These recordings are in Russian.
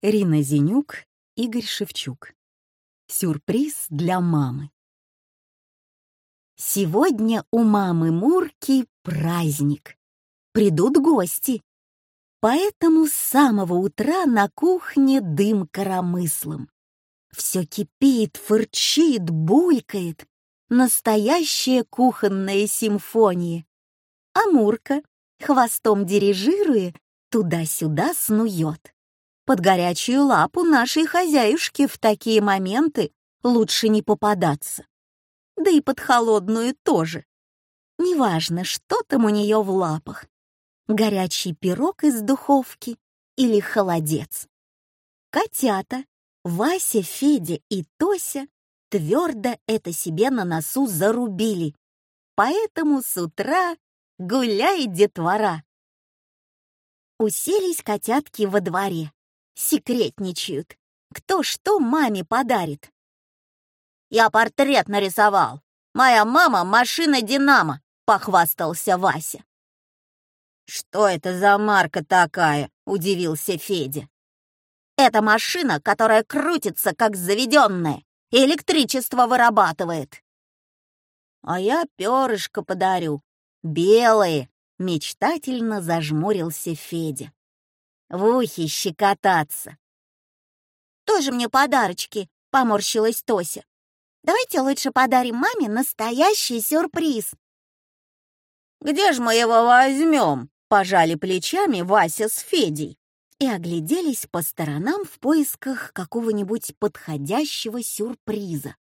Рина Зенюк, Игорь Шевчук. Сюрприз для мамы. Сегодня у мамы Мурки праздник. Придут гости. Поэтому с самого утра на кухне дым коромыслом. Все кипит, фырчит, булькает. Настоящая кухонная симфония. А Мурка, хвостом дирижируя, туда-сюда снует. Под горячую лапу нашей хозяюшки в такие моменты лучше не попадаться. Да и под холодную тоже. Неважно, что там у нее в лапах. Горячий пирог из духовки или холодец. Котята, Вася, Федя и Тося твердо это себе на носу зарубили. Поэтому с утра гуляй, детвора. Уселись котятки во дворе секретничают. Кто что маме подарит? Я портрет нарисовал. Моя мама — машина-динамо, похвастался Вася. Что это за марка такая? удивился Федя. Это машина, которая крутится как заведенная, и электричество вырабатывает. А я перышко подарю, белые, мечтательно зажмурился Федя в ухе щекотаться. «Тоже мне подарочки», — поморщилась Тося. «Давайте лучше подарим маме настоящий сюрприз». «Где же мы его возьмем?» — пожали плечами Вася с Федей и огляделись по сторонам в поисках какого-нибудь подходящего сюрприза.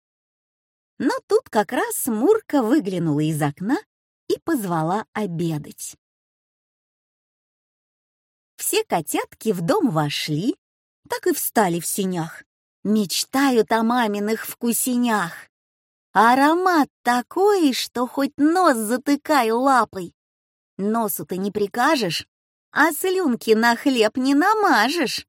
Но тут как раз Мурка выглянула из окна и позвала обедать. Все котятки в дом вошли, так и встали в синях. Мечтают о маминых вкусенях. Аромат такой, что хоть нос затыкай лапой. Носу-то не прикажешь, а слюнки на хлеб не намажешь.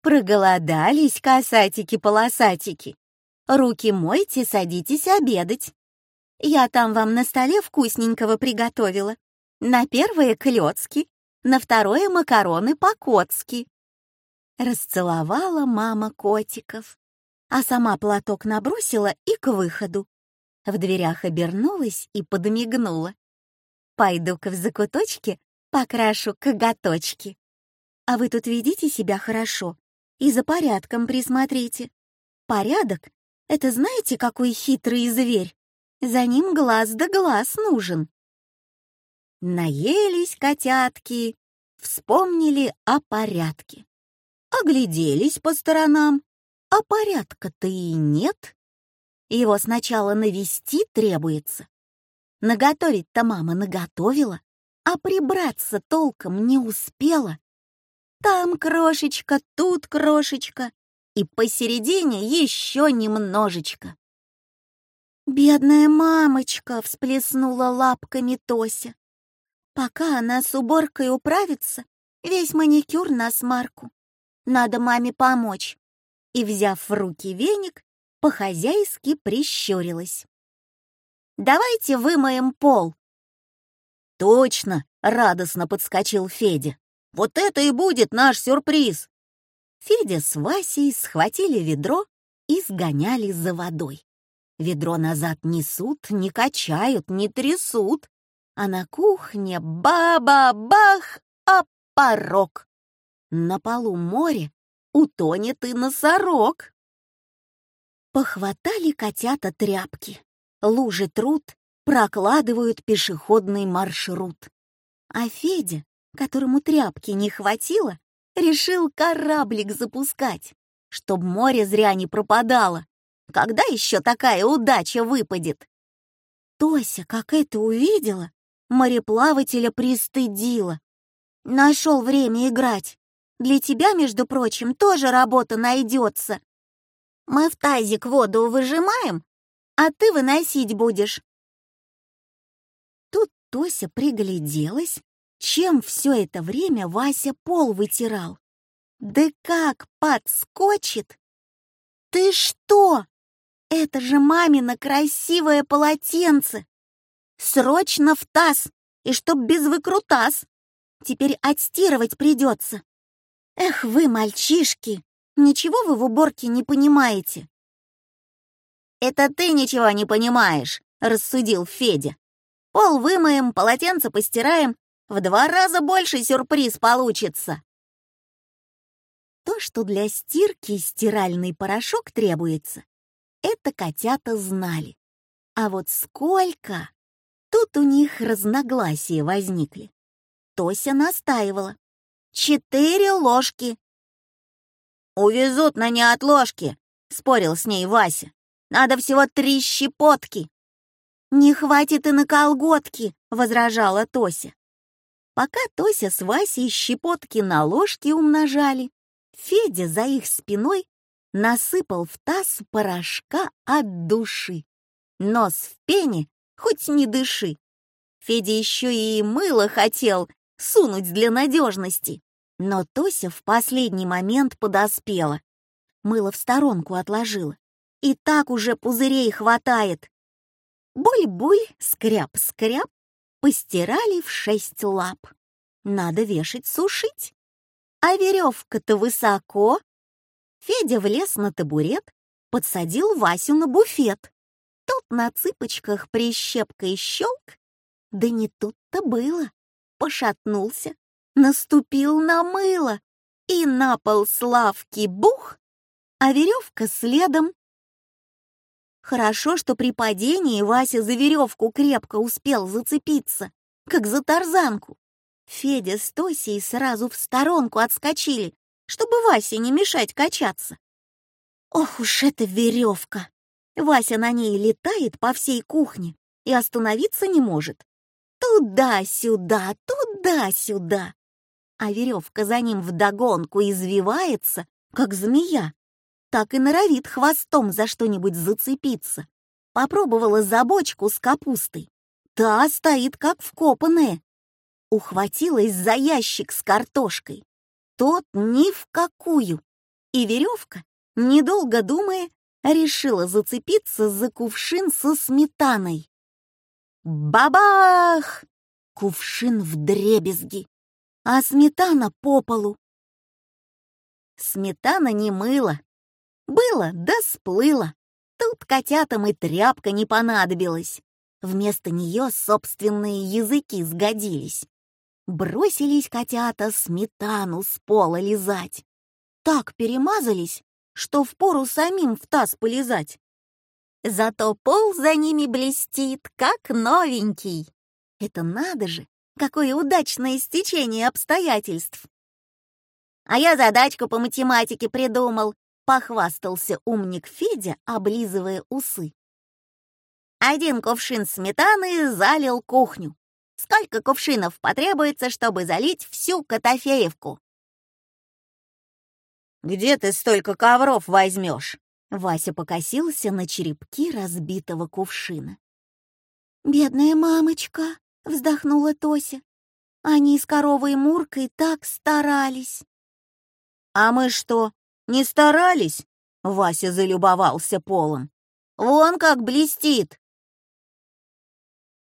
Проголодались касатики-полосатики. Руки мойте, садитесь обедать. Я там вам на столе вкусненького приготовила. На первое — клёцки, на второе — макароны по-котски. Расцеловала мама котиков, а сама платок набросила и к выходу. В дверях обернулась и подмигнула. «Пойду-ка в закуточке, покрашу коготочки. А вы тут ведите себя хорошо и за порядком присмотрите. Порядок — это знаете, какой хитрый зверь? За ним глаз да глаз нужен. Наелись котятки, вспомнили о порядке. Огляделись по сторонам, а порядка-то и нет. Его сначала навести требуется. Наготовить-то мама наготовила, а прибраться толком не успела. Там крошечка, тут крошечка, и посередине еще немножечко. «Бедная мамочка!» — всплеснула лапками Тося. Пока она с уборкой управится, весь маникюр на смарку. Надо маме помочь. И, взяв в руки веник, по-хозяйски прищурилась. «Давайте вымоем пол». «Точно!» — радостно подскочил Федя. «Вот это и будет наш сюрприз!» Федя с Васей схватили ведро и сгоняли за водой. Ведро назад несут, не качают, не трясут а на кухне ба-ба-бах, а порог. На полу море утонет и носорог. Похватали котята тряпки, лужи труд прокладывают пешеходный маршрут. А Федя, которому тряпки не хватило, решил кораблик запускать, чтоб море зря не пропадало. Когда еще такая удача выпадет? Тося, как это увидела, мореплавателя пристыдила. Нашел время играть. Для тебя, между прочим, тоже работа найдется. Мы в тазик воду выжимаем, а ты выносить будешь. Тут Тося пригляделась, чем все это время Вася пол вытирал. Да как подскочит! Ты что? Это же мамино красивое полотенце! Срочно в таз, и чтоб без выкрутас. Теперь отстирывать придется. Эх вы, мальчишки, ничего вы в уборке не понимаете. Это ты ничего не понимаешь, рассудил Федя. Пол вымоем, полотенце постираем, в два раза больше сюрприз получится. То, что для стирки стиральный порошок требуется, это котята знали. А вот сколько? Тут у них разногласия возникли. Тося настаивала. Четыре ложки. «Увезут на неотложке», — спорил с ней Вася. «Надо всего три щепотки». «Не хватит и на колготки», — возражала Тося. Пока Тося с Васей щепотки на ложке умножали, Федя за их спиной насыпал в таз порошка от души. Нос в пене, хоть не дыши. Федя еще и мыло хотел сунуть для надежности. Но Тося в последний момент подоспела. Мыло в сторонку отложила. И так уже пузырей хватает. Буль-буль, скряп-скряп, постирали в шесть лап. Надо вешать сушить. А веревка-то высоко. Федя влез на табурет, подсадил Васю на буфет. Тот на цыпочках прищепкой щелк. Да не тут-то было. Пошатнулся, наступил на мыло, и на пол славки бух, а веревка следом. Хорошо, что при падении Вася за веревку крепко успел зацепиться, как за тарзанку. Федя с Тосей сразу в сторонку отскочили, чтобы Васе не мешать качаться. Ох уж эта веревка! Вася на ней летает по всей кухне и остановиться не может. Туда-сюда, туда-сюда а веревка за ним вдогонку извивается, как змея. Так и норовит хвостом за что-нибудь зацепиться. Попробовала за бочку с капустой. Та стоит как вкопанная. Ухватилась за ящик с картошкой. Тот ни в какую. И веревка, недолго думая, решила зацепиться за кувшин со сметаной. Бабах! Кувшин в дребезги а сметана по полу. Сметана не мыла. Было, да сплыла. Тут котятам и тряпка не понадобилась. Вместо нее собственные языки сгодились. Бросились котята сметану с пола лизать. Так перемазались, что впору самим в таз полезать. Зато пол за ними блестит, как новенький. Это надо же, Какое удачное стечение обстоятельств! А я задачку по математике придумал, похвастался умник Федя, облизывая усы. Один кувшин сметаны залил кухню. Сколько кувшинов потребуется, чтобы залить всю Котофеевку? «Где ты столько ковров возьмешь?» Вася покосился на черепки разбитого кувшина. «Бедная мамочка!» — вздохнула Тося. «Они с коровой Муркой так старались». «А мы что, не старались?» — Вася залюбовался полом. «Вон как блестит!»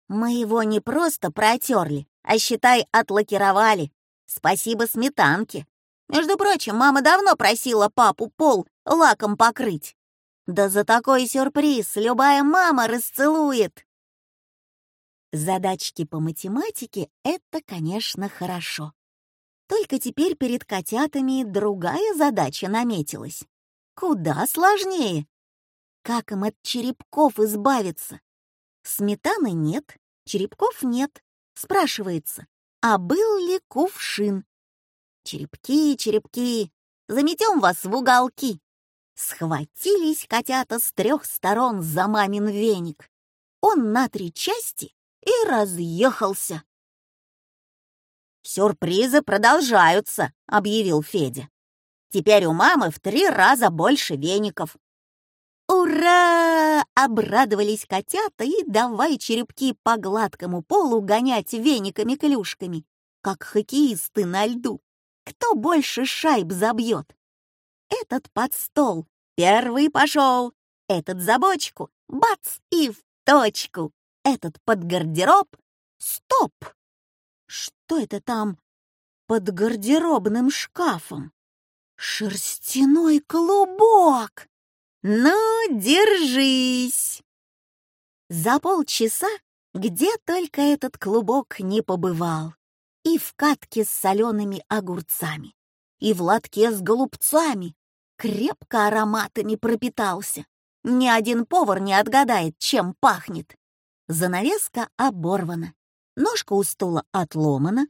«Мы его не просто протерли, а, считай, отлакировали. Спасибо сметанке. Между прочим, мама давно просила папу пол лаком покрыть. Да за такой сюрприз любая мама расцелует!» Задачки по математике — это, конечно, хорошо. Только теперь перед котятами другая задача наметилась. Куда сложнее. Как им от черепков избавиться? Сметаны нет, черепков нет. Спрашивается, а был ли кувшин? Черепки, черепки, заметем вас в уголки. Схватились котята с трех сторон за мамин веник. Он на три части и разъехался. «Сюрпризы продолжаются», — объявил Федя. «Теперь у мамы в три раза больше веников». «Ура!» — обрадовались котята и давай черепки по гладкому полу гонять вениками-клюшками, как хоккеисты на льду. Кто больше шайб забьет? Этот под стол, первый пошел, этот за бочку, бац, и в точку этот под гардероб. Стоп! Что это там? под гардеробным шкафом. Шерстяной клубок! Ну, держись! За полчаса где только этот клубок не побывал. И в катке с солеными огурцами, и в лотке с голубцами. Крепко ароматами пропитался. Ни один повар не отгадает, чем пахнет. Занавеска оборвана, ножка у стула отломана,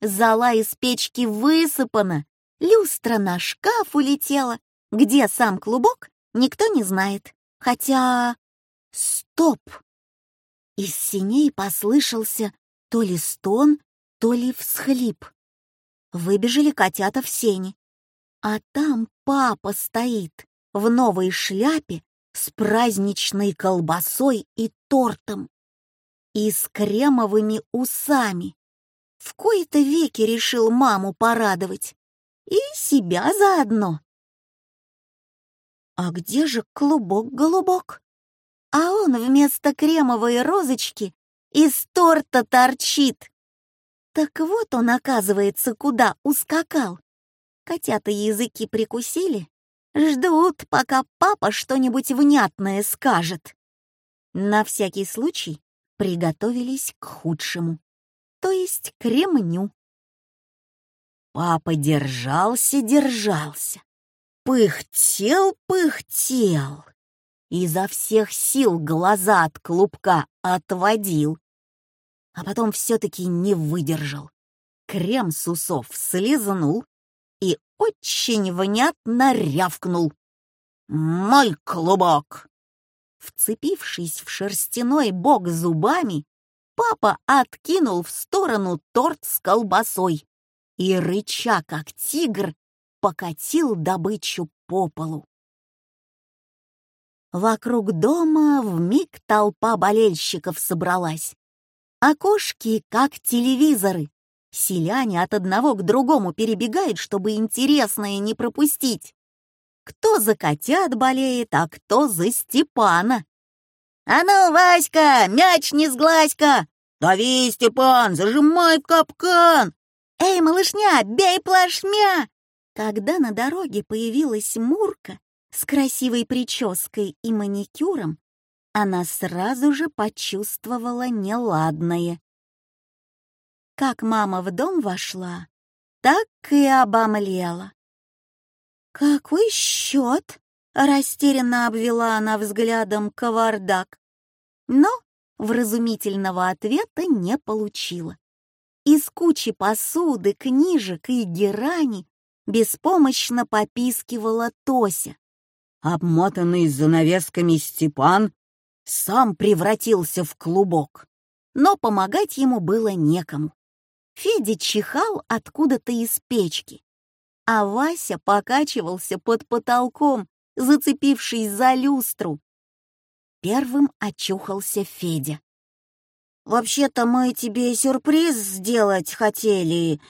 зола из печки высыпана, люстра на шкаф улетела. Где сам клубок, никто не знает. Хотя... Стоп! Из синей послышался то ли стон, то ли всхлип. Выбежали котята в сени. А там папа стоит в новой шляпе с праздничной колбасой и тортом. И с кремовыми усами. В кои-то веки решил маму порадовать. И себя заодно. А где же клубок-голубок? а он вместо кремовой розочки из торта торчит. Так вот он, оказывается, куда ускакал. Котята языки прикусили, ждут, пока папа что-нибудь внятное скажет. На всякий случай приготовились к худшему, то есть к ремню. Папа держался-держался, пыхтел-пыхтел изо всех сил глаза от клубка отводил. А потом все-таки не выдержал. Крем с усов слизнул и очень внятно рявкнул. «Мой клубок!» Вцепившись в шерстяной бок зубами, папа откинул в сторону торт с колбасой и, рыча как тигр, покатил добычу по полу. Вокруг дома вмиг толпа болельщиков собралась. Окошки, как телевизоры. Селяне от одного к другому перебегают, чтобы интересное не пропустить. Кто за котят болеет, а кто за Степана. «А ну, Васька, мяч не сглазь-ка! Дави, Степан, зажимай в капкан! Эй, малышня, бей плашмя!» Когда на дороге появилась Мурка, с красивой прической и маникюром, она сразу же почувствовала неладное. Как мама в дом вошла, так и обомлела. «Какой счет?» — растерянно обвела она взглядом кавардак. Но вразумительного ответа не получила. Из кучи посуды, книжек и герани беспомощно попискивала Тося обмотанный занавесками Степан сам превратился в клубок, но помогать ему было некому. Федя чихал откуда-то из печки, а Вася покачивался под потолком, зацепившись за люстру. Первым очухался Федя. «Вообще-то мы тебе сюрприз сделать хотели».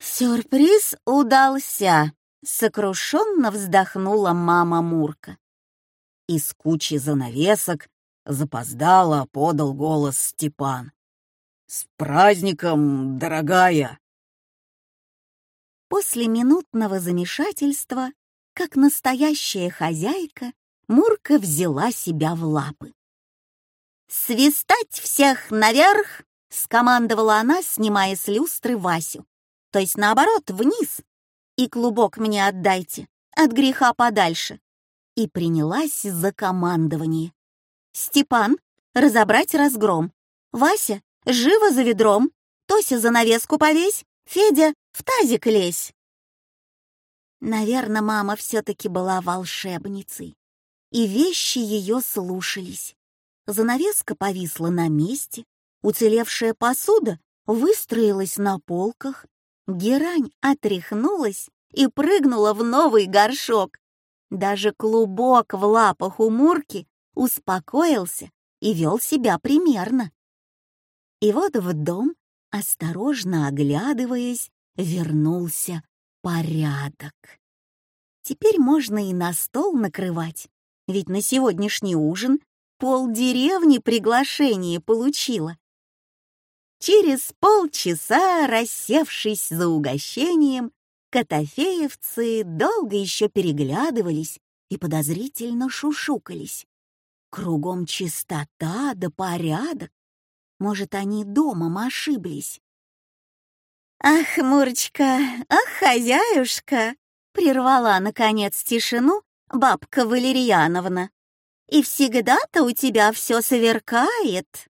«Сюрприз удался», Сокрушенно вздохнула мама Мурка. Из кучи занавесок запоздало подал голос Степан. «С праздником, дорогая!» После минутного замешательства, как настоящая хозяйка, Мурка взяла себя в лапы. «Свистать всех наверх!» — скомандовала она, снимая с люстры Васю. То есть, наоборот, вниз, и клубок мне отдайте, от греха подальше». И принялась за командование. «Степан, разобрать разгром. Вася, живо за ведром. Тося за навеску повесь. Федя, в тазик лезь». Наверное, мама все-таки была волшебницей, и вещи ее слушались. Занавеска повисла на месте, уцелевшая посуда выстроилась на полках, Герань отряхнулась и прыгнула в новый горшок. Даже клубок в лапах у Мурки успокоился и вел себя примерно. И вот в дом, осторожно оглядываясь, вернулся порядок. Теперь можно и на стол накрывать, ведь на сегодняшний ужин пол деревни приглашение получила. Через полчаса, рассевшись за угощением, котофеевцы долго еще переглядывались и подозрительно шушукались. Кругом чистота да порядок. Может, они домом ошиблись. «Ах, Мурочка, ах, хозяюшка!» — прервала, наконец, тишину бабка Валерьяновна. «И всегда-то у тебя все сверкает!»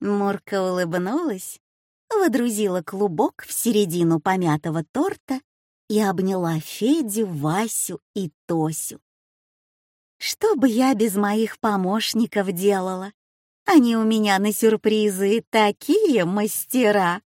Мурка улыбнулась, водрузила клубок в середину помятого торта и обняла Федю, Васю и Тосю. Что бы я без моих помощников делала? Они у меня на сюрпризы такие мастера.